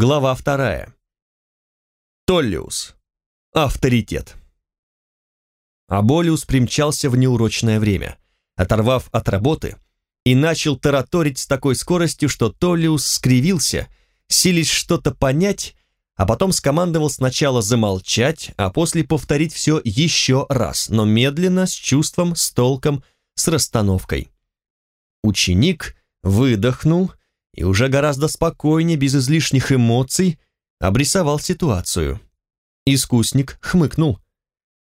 Глава вторая. Толлиус. Авторитет. Аболиус примчался в неурочное время, оторвав от работы, и начал тараторить с такой скоростью, что Толлиус скривился, силясь что-то понять, а потом скомандовал сначала замолчать, а после повторить все еще раз, но медленно, с чувством, с толком, с расстановкой. Ученик выдохнул и уже гораздо спокойнее, без излишних эмоций, обрисовал ситуацию. Искусник хмыкнул.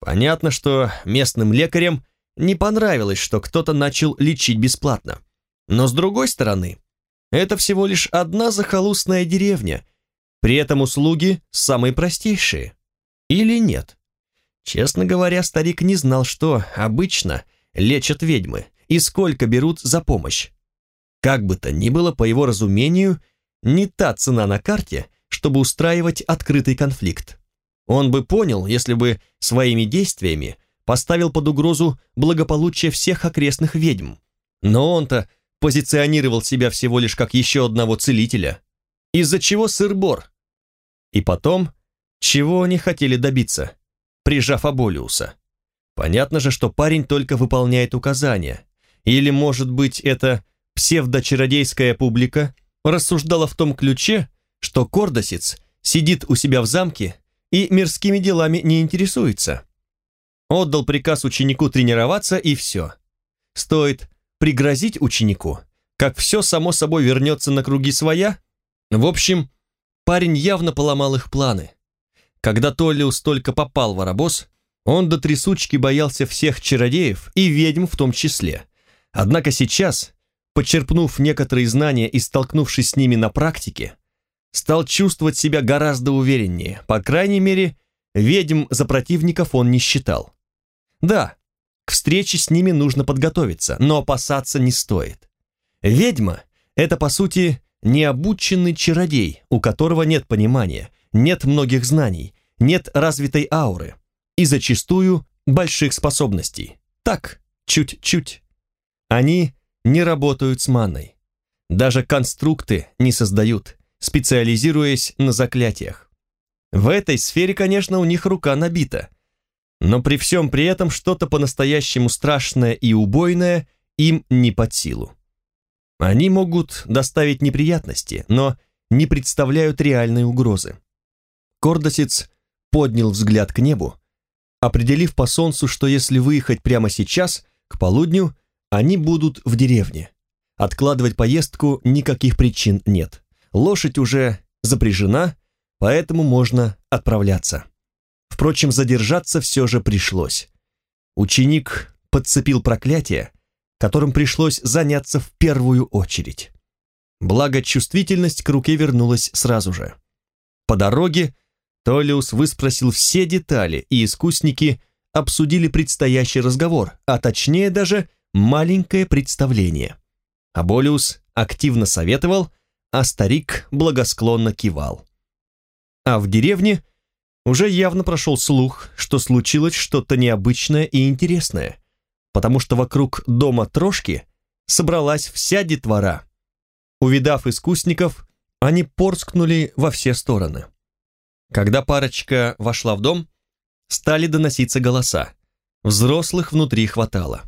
Понятно, что местным лекарям не понравилось, что кто-то начал лечить бесплатно. Но с другой стороны, это всего лишь одна захолустная деревня, при этом услуги самые простейшие. Или нет? Честно говоря, старик не знал, что обычно лечат ведьмы и сколько берут за помощь. Как бы то ни было, по его разумению, не та цена на карте, чтобы устраивать открытый конфликт. Он бы понял, если бы своими действиями поставил под угрозу благополучие всех окрестных ведьм. Но он-то позиционировал себя всего лишь как еще одного целителя. Из-за чего сыр-бор? И потом, чего они хотели добиться, прижав Аболиуса? Понятно же, что парень только выполняет указания. Или, может быть, это псевдочародейская публика рассуждала в том ключе, что Кордосец сидит у себя в замке и мирскими делами не интересуется. Отдал приказ ученику тренироваться и все. Стоит пригрозить ученику, как все само собой вернется на круги своя. В общем, парень явно поломал их планы. Когда Толлиус только попал в Арабос, он до трясучки боялся всех чародеев и ведьм в том числе. Однако сейчас, почерпнув некоторые знания и столкнувшись с ними на практике, стал чувствовать себя гораздо увереннее. По крайней мере, ведьм за противников он не считал. Да, к встрече с ними нужно подготовиться, но опасаться не стоит. Ведьма – это, по сути, необученный чародей, у которого нет понимания, нет многих знаний, нет развитой ауры и зачастую больших способностей. Так, чуть-чуть. Они не работают с маной. Даже конструкты не создают, специализируясь на заклятиях. В этой сфере, конечно, у них рука набита. Но при всем при этом что-то по-настоящему страшное и убойное им не под силу. Они могут доставить неприятности, но не представляют реальной угрозы. Кордосец поднял взгляд к небу, определив по солнцу, что если выехать прямо сейчас, к полудню, они будут в деревне. Откладывать поездку никаких причин нет. Лошадь уже запряжена, поэтому можно отправляться. Впрочем, задержаться все же пришлось. Ученик подцепил проклятие, которым пришлось заняться в первую очередь. Благо, чувствительность к руке вернулась сразу же. По дороге Толиус выспросил все детали, и искусники обсудили предстоящий разговор, а точнее даже маленькое представление. Аболиус активно советовал, а старик благосклонно кивал. А в деревне уже явно прошел слух, что случилось что-то необычное и интересное, потому что вокруг дома Трошки собралась вся детвора. Увидав искусников, они порскнули во все стороны. Когда парочка вошла в дом, стали доноситься голоса. Взрослых внутри хватало.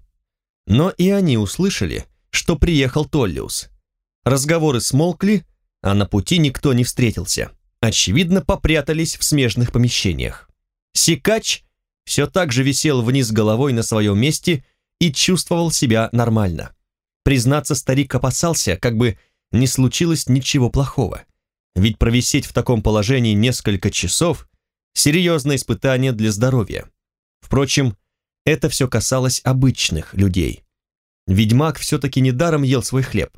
Но и они услышали, что приехал Толлиус. Разговоры смолкли, а на пути никто не встретился. Очевидно, попрятались в смежных помещениях. Сикач все так же висел вниз головой на своем месте и чувствовал себя нормально. Признаться, старик опасался, как бы не случилось ничего плохого. Ведь провисеть в таком положении несколько часов – серьезное испытание для здоровья. Впрочем, это все касалось обычных людей. Ведьмак все-таки недаром ел свой хлеб.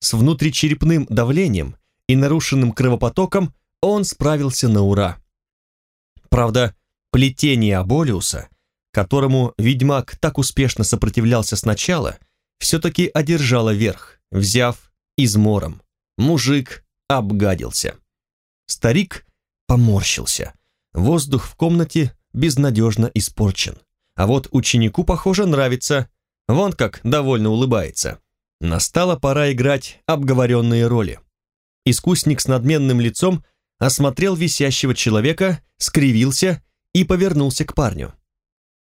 С внутричерепным давлением и нарушенным кровопотоком он справился на ура. Правда, плетение Аболиуса, которому ведьмак так успешно сопротивлялся сначала, все-таки одержало верх, взяв измором. Мужик обгадился. Старик поморщился. Воздух в комнате безнадежно испорчен. А вот ученику, похоже, нравится. Вон как довольно улыбается. Настала пора играть обговоренные роли. Искусник с надменным лицом осмотрел висящего человека, скривился и повернулся к парню.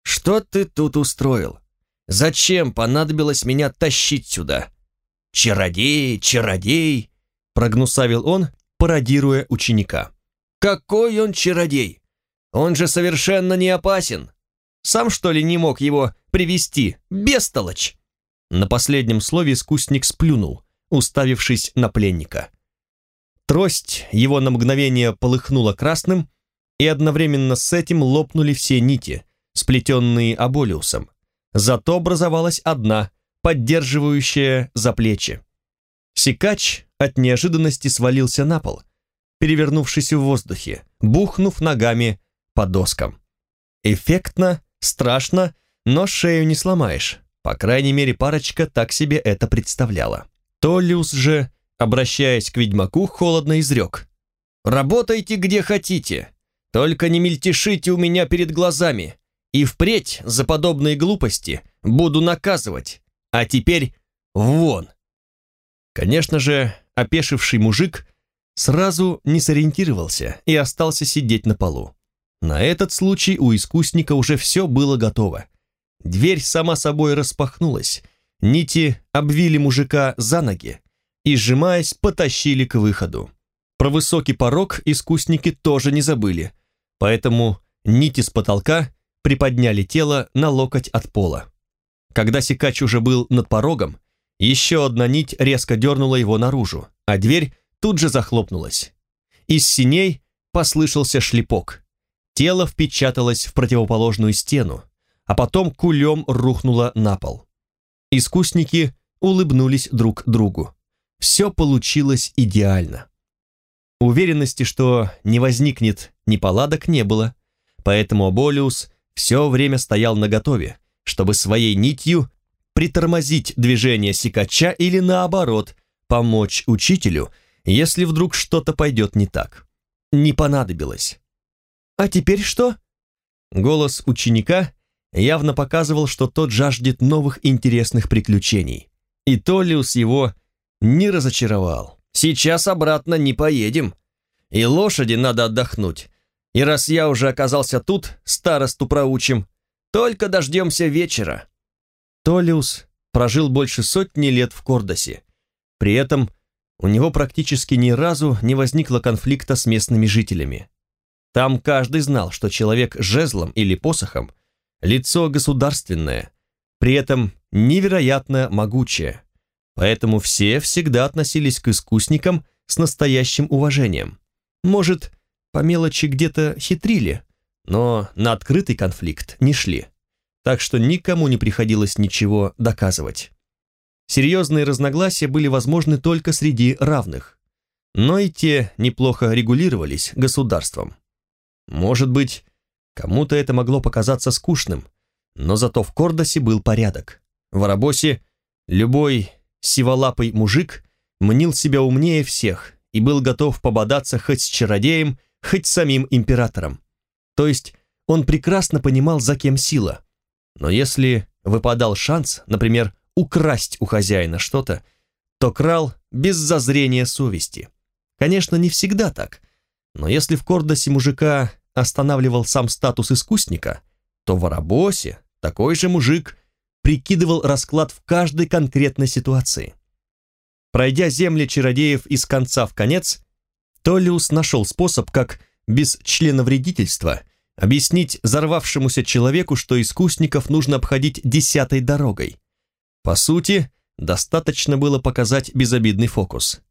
«Что ты тут устроил? Зачем понадобилось меня тащить сюда?» «Чародей, чародей!» — прогнусавил он, пародируя ученика. «Какой он чародей? Он же совершенно не опасен. Сам, что ли, не мог его привести? Бестолочь!» На последнем слове искусник сплюнул, уставившись на пленника. Трость его на мгновение полыхнула красным, и одновременно с этим лопнули все нити, сплетенные аболиусом. Зато образовалась одна, поддерживающая за плечи. Сикач от неожиданности свалился на пол, перевернувшись в воздухе, бухнув ногами по доскам. Эффектно, страшно, но шею не сломаешь. По крайней мере, парочка так себе это представляла. Толлиус же обращаясь к ведьмаку, холодно изрек. «Работайте где хотите, только не мельтешите у меня перед глазами, и впредь за подобные глупости буду наказывать, а теперь вон!» Конечно же, опешивший мужик сразу не сориентировался и остался сидеть на полу. На этот случай у искусника уже все было готово. Дверь сама собой распахнулась, нити обвили мужика за ноги, и, сжимаясь, потащили к выходу. Про высокий порог искусники тоже не забыли, поэтому нити с потолка приподняли тело на локоть от пола. Когда Сикач уже был над порогом, еще одна нить резко дернула его наружу, а дверь тут же захлопнулась. Из синей послышался шлепок. Тело впечаталось в противоположную стену, а потом кулем рухнуло на пол. Искусники улыбнулись друг другу все получилось идеально. Уверенности, что не возникнет неполадок, не было, поэтому Аболиус все время стоял наготове, чтобы своей нитью притормозить движение сикача или наоборот, помочь учителю, если вдруг что-то пойдет не так. Не понадобилось. «А теперь что?» Голос ученика явно показывал, что тот жаждет новых интересных приключений. И Толлиус его не разочаровал. Сейчас обратно не поедем. И лошади надо отдохнуть. И раз я уже оказался тут, старосту проучим, только дождемся вечера. Толиус прожил больше сотни лет в Кордосе. При этом у него практически ни разу не возникло конфликта с местными жителями. Там каждый знал, что человек жезлом или посохом – лицо государственное, при этом невероятно могучее. Поэтому все всегда относились к искусникам с настоящим уважением. Может, по мелочи где-то хитрили, но на открытый конфликт не шли. Так что никому не приходилось ничего доказывать. Серьезные разногласия были возможны только среди равных, но и те неплохо регулировались государством. Может быть, кому-то это могло показаться скучным, но зато в Кордосе был порядок. В Арабосе любой сиволапый мужик мнил себя умнее всех и был готов пободаться хоть с чародеем, хоть с самим императором. То есть он прекрасно понимал, за кем сила. Но если выпадал шанс, например, украсть у хозяина что-то, то крал без зазрения совести. Конечно, не всегда так, но если в Кордосе мужика останавливал сам статус искусника, то в Арабосе такой же мужик прикидывал расклад в каждой конкретной ситуации. Пройдя земли чародеев из конца в конец, Толлиус нашел способ, как без членовредительства объяснить взорвавшемуся человеку, что искусников нужно обходить десятой дорогой. По сути, достаточно было показать безобидный фокус.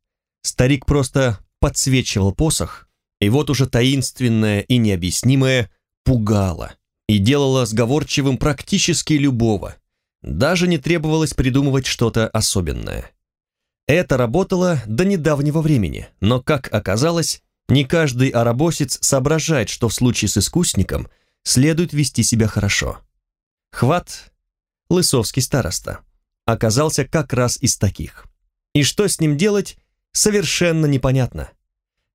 Старик просто подсвечивал посох, и вот уже таинственное и необъяснимое пугало и делало сговорчивым практически любого, даже не требовалось придумывать что-то особенное. Это работало до недавнего времени, но, как оказалось, не каждый арабосец соображает, что в случае с искусником следует вести себя хорошо. Хват, лысовский староста, оказался как раз из таких. И что с ним делать, совершенно непонятно.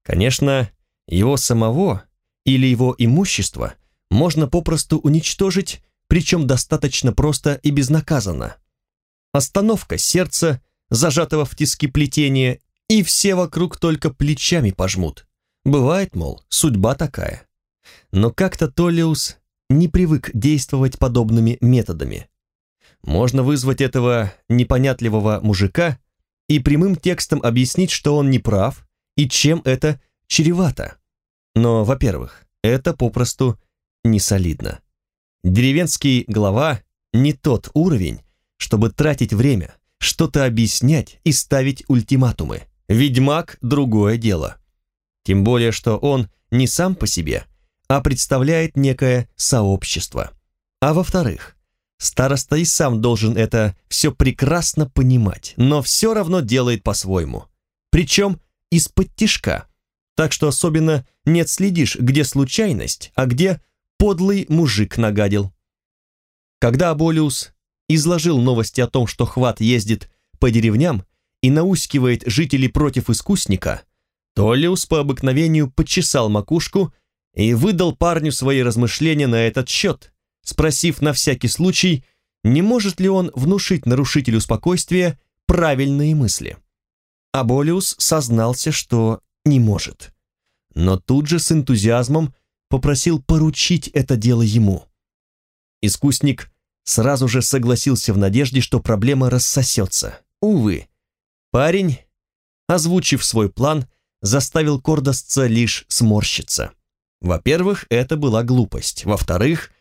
Конечно, его самого или его имущество можно попросту уничтожить причем достаточно просто и безнаказанно. Остановка сердца, зажатого в тиски плетения, и все вокруг только плечами пожмут. Бывает, мол, судьба такая. Но как-то Толиус не привык действовать подобными методами. Можно вызвать этого непонятливого мужика и прямым текстом объяснить, что он не прав и чем это чревато. Но, во-первых, это попросту не солидно. Деревенский глава не тот уровень, чтобы тратить время, что-то объяснять и ставить ультиматумы. Ведьмак – другое дело. Тем более, что он не сам по себе, а представляет некое сообщество. А во-вторых, староста и сам должен это все прекрасно понимать, но все равно делает по-своему. Причем из-под тишка. Так что особенно не отследишь, где случайность, а где подлый мужик нагадил. Когда Аболиус изложил новости о том, что Хват ездит по деревням и наускивает жителей против искусника, Толлиус по обыкновению почесал макушку и выдал парню свои размышления на этот счет, спросив на всякий случай, не может ли он внушить нарушителю спокойствия правильные мысли. Аболиус сознался, что не может. Но тут же с энтузиазмом попросил поручить это дело ему. Искусник сразу же согласился в надежде, что проблема рассосется. Увы, парень, озвучив свой план, заставил Кордосца лишь сморщиться. Во-первых, это была глупость. Во-вторых,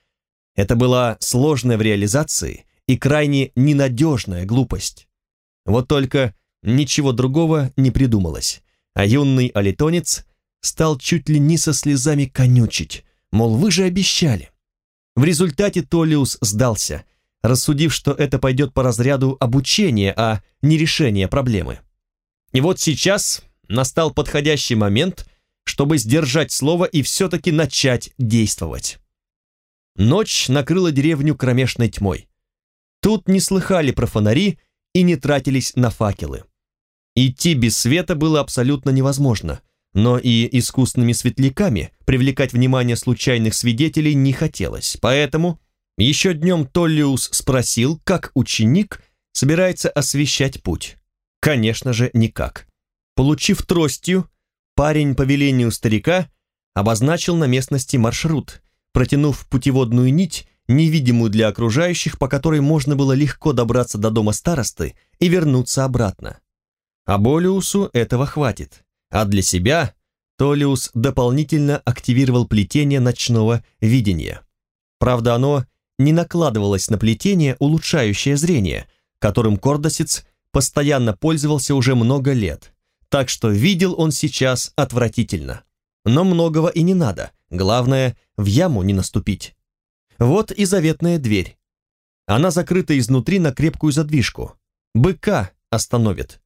это была сложная в реализации и крайне ненадежная глупость. Вот только ничего другого не придумалось, а юный алитонец стал чуть ли не со слезами конючить, мол, вы же обещали. В результате Толиус сдался, рассудив, что это пойдет по разряду обучения, а не решения проблемы. И вот сейчас настал подходящий момент, чтобы сдержать слово и все-таки начать действовать. Ночь накрыла деревню кромешной тьмой. Тут не слыхали про фонари и не тратились на факелы. Идти без света было абсолютно невозможно, но и искусственными светляками привлекать внимание случайных свидетелей не хотелось, поэтому еще днем Толлиус спросил, как ученик собирается освещать путь. Конечно же, никак. Получив тростью, парень по велению старика обозначил на местности маршрут, протянув путеводную нить, невидимую для окружающих, по которой можно было легко добраться до дома старосты и вернуться обратно. А Болиусу этого хватит а для себя Толиус дополнительно активировал плетение ночного видения. Правда, оно не накладывалось на плетение, улучшающее зрение, которым Кордосец постоянно пользовался уже много лет, так что видел он сейчас отвратительно. Но многого и не надо, главное, в яму не наступить. Вот и заветная дверь. Она закрыта изнутри на крепкую задвижку. Быка остановит.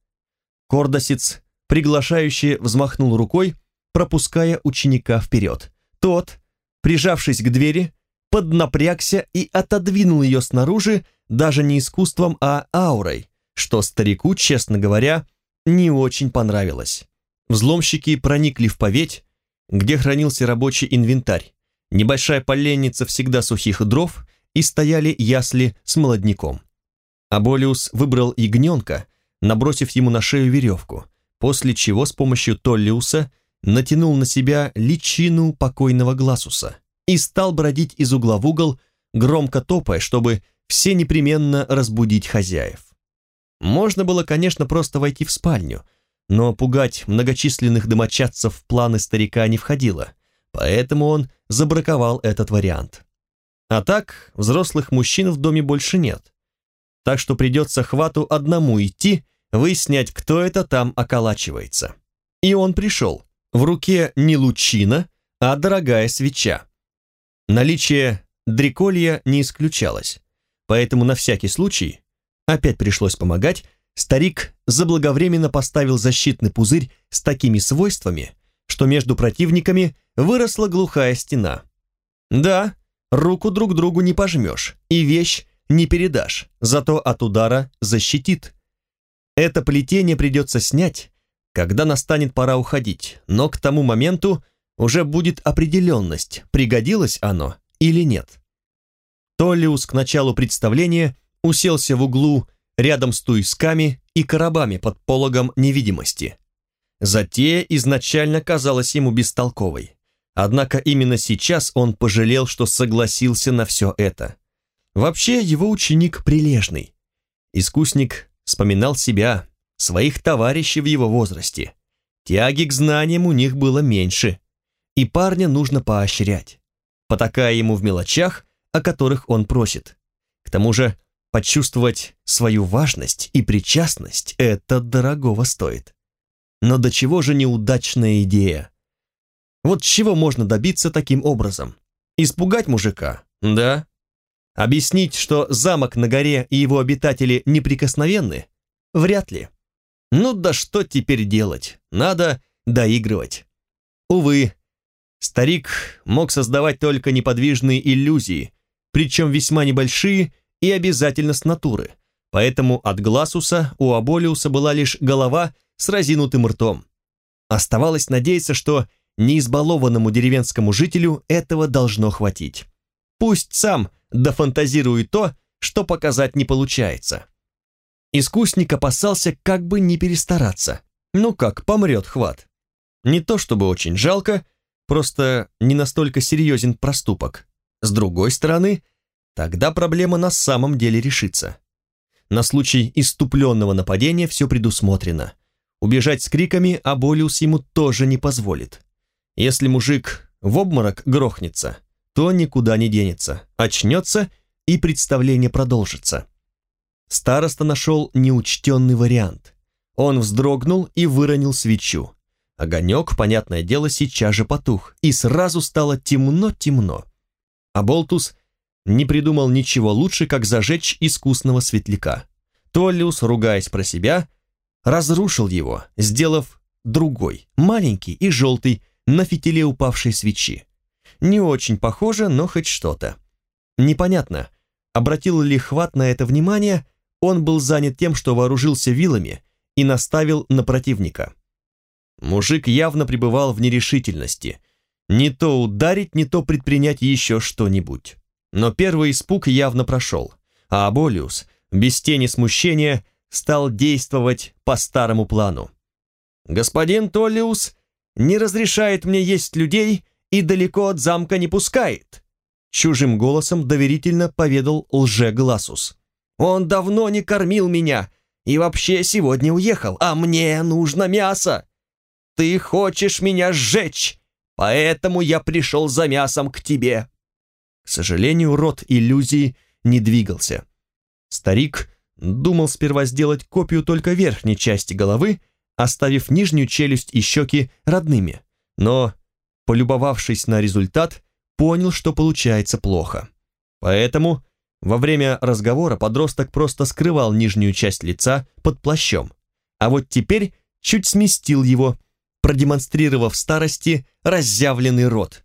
Кордосец приглашающе взмахнул рукой, пропуская ученика вперед. Тот, прижавшись к двери, поднапрягся и отодвинул ее снаружи даже не искусством, а аурой, что старику, честно говоря, не очень понравилось. Взломщики проникли в поветь, где хранился рабочий инвентарь, небольшая поленница всегда сухих дров и стояли ясли с молодняком. Аболиус выбрал ягненка, набросив ему на шею веревку, после чего с помощью Толлиуса натянул на себя личину покойного Гласуса и стал бродить из угла в угол, громко топая, чтобы все непременно разбудить хозяев. Можно было, конечно, просто войти в спальню, но пугать многочисленных домочадцев в планы старика не входило, поэтому он забраковал этот вариант. А так, взрослых мужчин в доме больше нет, так что придется хвату одному идти выяснять, кто это там околачивается. И он пришел. В руке не лучина, а дорогая свеча. Наличие дреколья не исключалось, поэтому на всякий случай, опять пришлось помогать, старик заблаговременно поставил защитный пузырь с такими свойствами, что между противниками выросла глухая стена. Да, руку друг другу не пожмешь, и вещь не передашь, зато от удара защитит. Это плетение придется снять, когда настанет пора уходить, но к тому моменту уже будет определенность, пригодилось оно или нет. Толлиус к началу представления уселся в углу рядом с туисками и коробами под пологом невидимости Затея изначально казалась ему бестолковой. Однако именно сейчас он пожалел, что согласился на все это. Вообще, его ученик прилежный. Искусник вспоминал себя, своих товарищей в его возрасте. Тяги к знаниям у них было меньше, и парня нужно поощрять, потакая ему в мелочах, о которых он просит. К тому же, почувствовать свою важность и причастность – это дорогого стоит. Но до чего же неудачная идея? Вот чего можно добиться таким образом? Испугать мужика? Да. Объяснить, что замок на горе и его обитатели неприкосновенны? Вряд ли. Ну да что теперь делать? Надо доигрывать. Увы, старик мог создавать только неподвижные иллюзии, причем весьма небольшие и обязательно с натуры, поэтому от Гласуса у Аболиуса была лишь голова с разинутым ртом. Оставалось надеяться, что неизбалованному деревенскому жителю этого должно хватить. Пусть сам дофантазирует то, что показать не получается. Искусник опасался как бы не перестараться. Ну как, помрет хват. Не то чтобы очень жалко, просто не настолько серьезен проступок. С другой стороны, тогда проблема на самом деле решится. На случай иступленного нападения все предусмотрено. Убежать с криками Аболиус ему тоже не позволит. Если мужик в обморок грохнется, то никуда не денется, очнется и представление продолжится. Староста нашел неучтенный вариант. Он вздрогнул и выронил свечу. Огонек, понятное дело, сейчас же потух, и сразу стало темно-темно. А Болтус не придумал ничего лучше, как зажечь искусного светляка. Толлиус, ругаясь про себя, разрушил его, сделав другой, маленький и желтый, на фитиле упавшей свечи. Не очень похоже, но хоть что-то. Непонятно, обратил ли Хват на это внимание, он был занят тем, что вооружился вилами и наставил на противника. Мужик явно пребывал в нерешительности. Не то ударить, не то предпринять еще что-нибудь. Но первый испуг явно прошел, а Аболиус, без тени смущения, стал действовать по старому плану. «Господин Толлиус не разрешает мне есть людей и далеко от замка не пускает», чужим голосом доверительно поведал лже-гласус. Он давно не кормил меня и вообще сегодня уехал, а мне нужно мясо. Ты хочешь меня сжечь, поэтому я пришел за мясом к тебе». К сожалению, рот иллюзии не двигался. Старик думал сперва сделать копию только верхней части головы, оставив нижнюю челюсть и щеки родными, но, полюбовавшись на результат, понял, что получается плохо. Поэтому во время разговора подросток просто скрывал нижнюю часть лица под плащом, а вот теперь чуть сместил его, продемонстрировав старости разъявленный рот.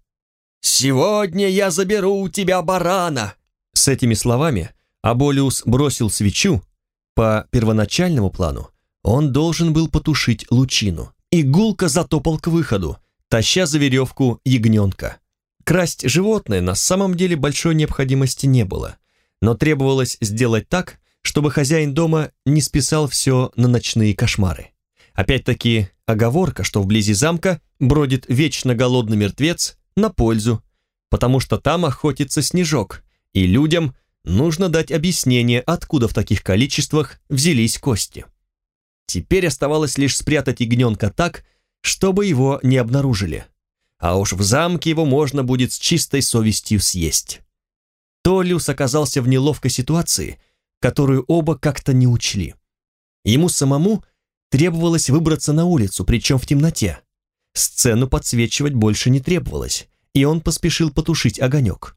«Сегодня я заберу у тебя барана!» С этими словами Аболиус бросил свечу. По первоначальному плану он должен был потушить лучину. И гулко затопал к выходу, таща за веревку ягненка. Красть животное на самом деле большой необходимости не было – но требовалось сделать так, чтобы хозяин дома не списал все на ночные кошмары. Опять-таки, оговорка, что вблизи замка бродит вечно голодный мертвец, на пользу, потому что там охотится снежок, и людям нужно дать объяснение, откуда в таких количествах взялись кости. Теперь оставалось лишь спрятать ягненка так, чтобы его не обнаружили. А уж в замке его можно будет с чистой совестью съесть. Толлиус оказался в неловкой ситуации, которую оба как-то не учли. Ему самому требовалось выбраться на улицу, причем в темноте. Сцену подсвечивать больше не требовалось, и он поспешил потушить огонек.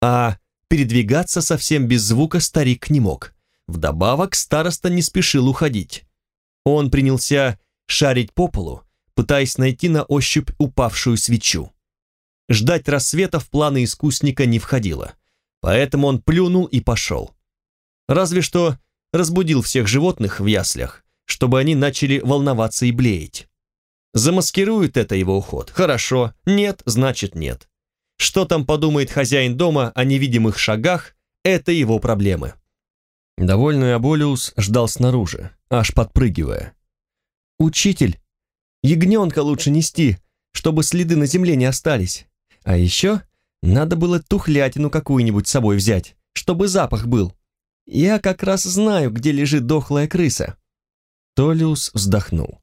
А передвигаться совсем без звука старик не мог. Вдобавок староста не спешил уходить. Он принялся шарить по полу, пытаясь найти на ощупь упавшую свечу. Ждать рассвета в планы искусника не входило. Поэтому он плюнул и пошел. Разве что разбудил всех животных в яслях, чтобы они начали волноваться и блеять. Замаскирует это его уход? Хорошо. Нет, значит нет. Что там подумает хозяин дома о невидимых шагах, это его проблемы. Довольный Аболиус ждал снаружи, аж подпрыгивая. «Учитель, ягненка лучше нести, чтобы следы на земле не остались. А еще надо было тухлятину какую-нибудь с собой взять, чтобы запах был. Я как раз знаю, где лежит дохлая крыса». Толиус вздохнул.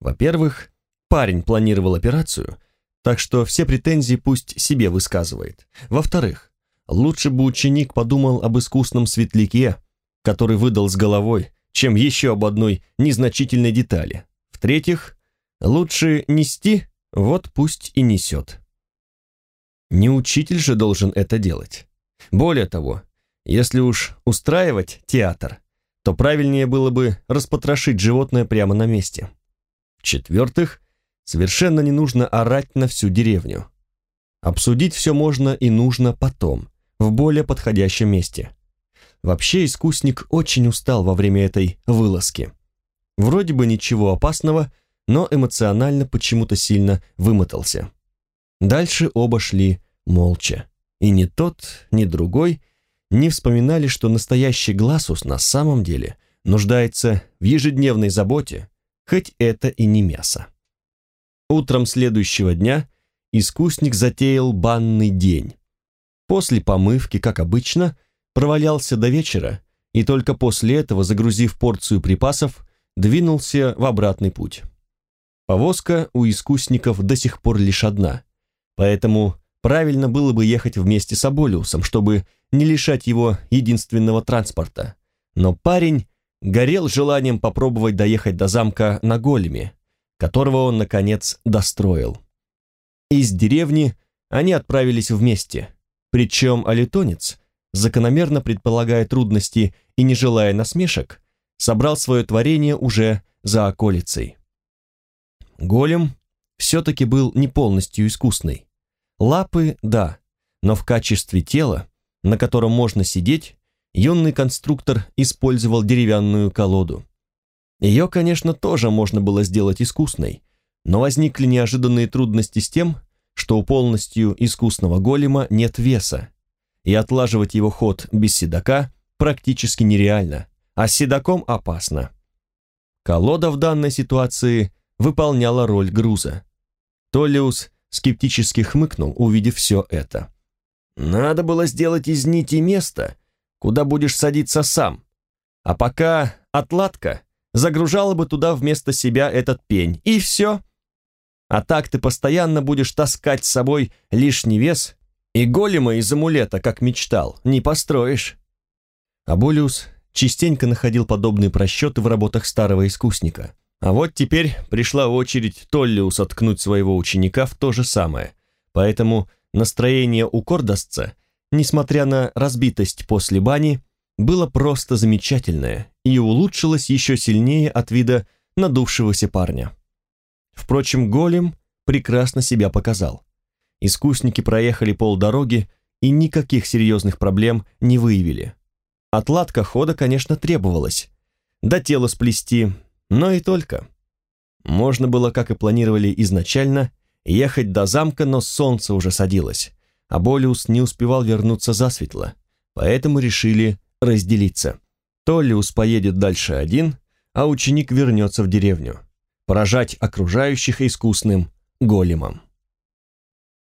Во-первых, парень планировал операцию, так что все претензии пусть себе высказывает. Во-вторых, лучше бы ученик подумал об искусном светляке, который выдал с головой, чем еще об одной незначительной детали. В-третьих, лучше нести, вот пусть и несет. Не учитель же должен это делать. Более того, если уж устраивать театр, то правильнее было бы распотрошить животное прямо на месте. В-четвертых, совершенно не нужно орать на всю деревню. Обсудить все можно и нужно потом, в более подходящем месте. Вообще искусник очень устал во время этой вылазки. Вроде бы ничего опасного, но эмоционально почему-то сильно вымотался. Дальше оба шли молча. И ни тот, ни другой не вспоминали, что настоящий Гласус на самом деле нуждается в ежедневной заботе, хоть это и не мясо. Утром следующего дня искусник затеял банный день. После помывки, как обычно, провалялся до вечера и только после этого, загрузив порцию припасов, двинулся в обратный путь. Повозка у искусников до сих пор лишь одна, поэтому правильно было бы ехать вместе с Аболиусом, чтобы не лишать его единственного транспорта. Но парень горел желанием попробовать доехать до замка на големе, которого он, наконец, достроил. Из деревни они отправились вместе, причем алитонец закономерно предполагая трудности и не желая насмешек, собрал свое творение уже за околицей. Голем все-таки был не полностью искусный. Лапы – да, но в качестве тела, на котором можно сидеть, юный конструктор использовал деревянную колоду. Ее, конечно, тоже можно было сделать искусной, но возникли неожиданные трудности с тем, что у полностью искусного голема нет веса, и отлаживать его ход без седока практически нереально, а с седоком опасно. Колода в данной ситуации выполняла роль груза. Толлиус скептически хмыкнул, увидев все это. «Надо было сделать из нити место, куда будешь садиться сам, а пока отладка загружала бы туда вместо себя этот пень, и все. А так ты постоянно будешь таскать с собой лишний вес и голема из амулета, как мечтал, не построишь. Аболиус частенько находил подобные просчеты в работах старого искусника. А вот теперь пришла очередь Толлиуса ткнуть своего ученика в то же самое. Поэтому настроение у Кордасца, несмотря на разбитость после бани, было просто замечательное и улучшилось еще сильнее от вида надувшегося парня. Впрочем, голем прекрасно себя показал. Искусники проехали полдороги и никаких серьезных проблем не выявили. Отладка хода, конечно, требовалась. До тела сплести, но и только. Можно было, как и планировали изначально, ехать до замка, но солнце уже садилось, а Болиус не успевал вернуться засветло, поэтому решили разделиться. Толлиус поедет дальше один, а ученик вернется в деревню, поражать окружающих искусным големом.